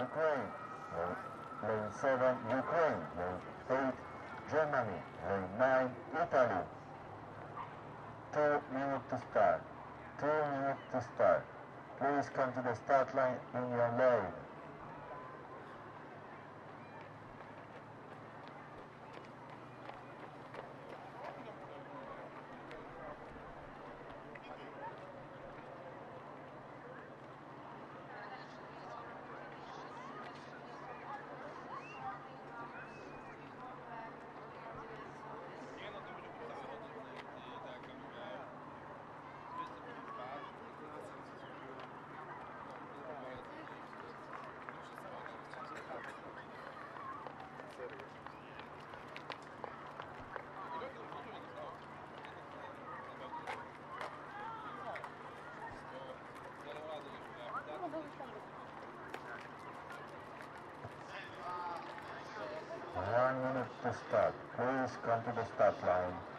Ukraine. Lane, lane 7, Ukraine. Lane 8, Germany. Lane 9, Italy. Two minutes to start. Two minutes to start. Please come to the start line in your lane. One minute to start. Please come to the start line.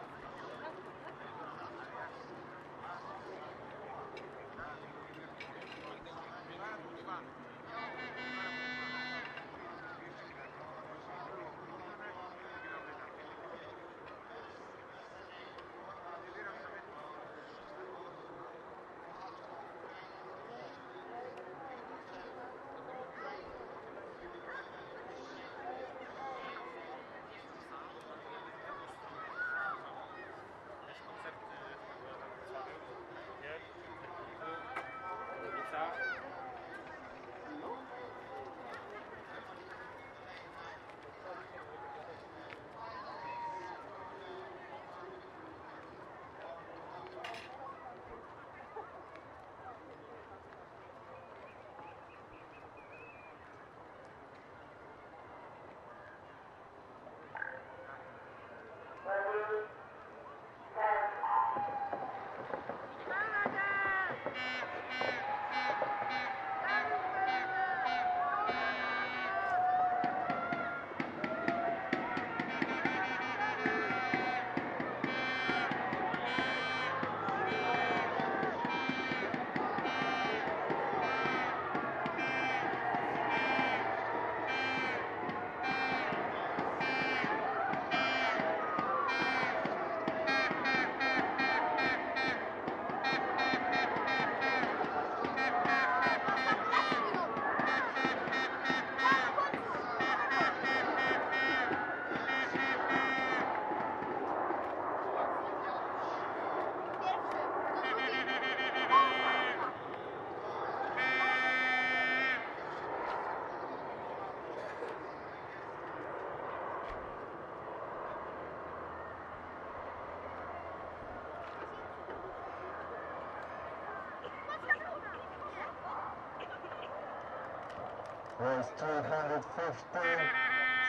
Race 250,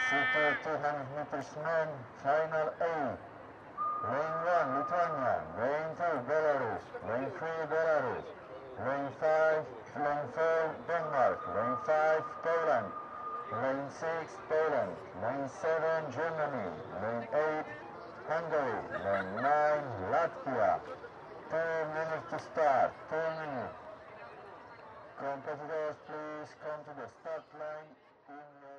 Super 200 meters men, final A. Lane 1, Lithuania. Lane 2, Belarus. Lane 3, Belarus. Lane 5, Lane 4, Denmark. Lane 5, Poland. Lane 6, Poland. Lane 7, Germany. Lane 8, Hungary. Lane 9, Latvia. Two minutes to start. Two minutes. Competitors, please come to the start line. Uh,